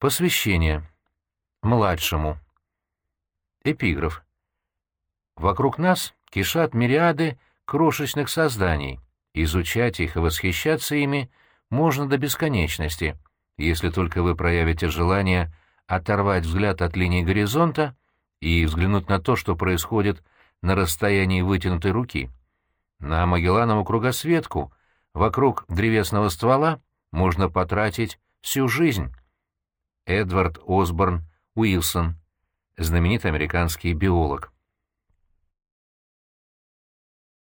Посвящение. Младшему. Эпиграф. Вокруг нас кишат мириады крошечных созданий. Изучать их и восхищаться ими можно до бесконечности, если только вы проявите желание оторвать взгляд от линии горизонта и взглянуть на то, что происходит на расстоянии вытянутой руки. На Магелланову кругосветку вокруг древесного ствола можно потратить всю жизнь. Эдвард Осборн Уилсон, знаменитый американский биолог.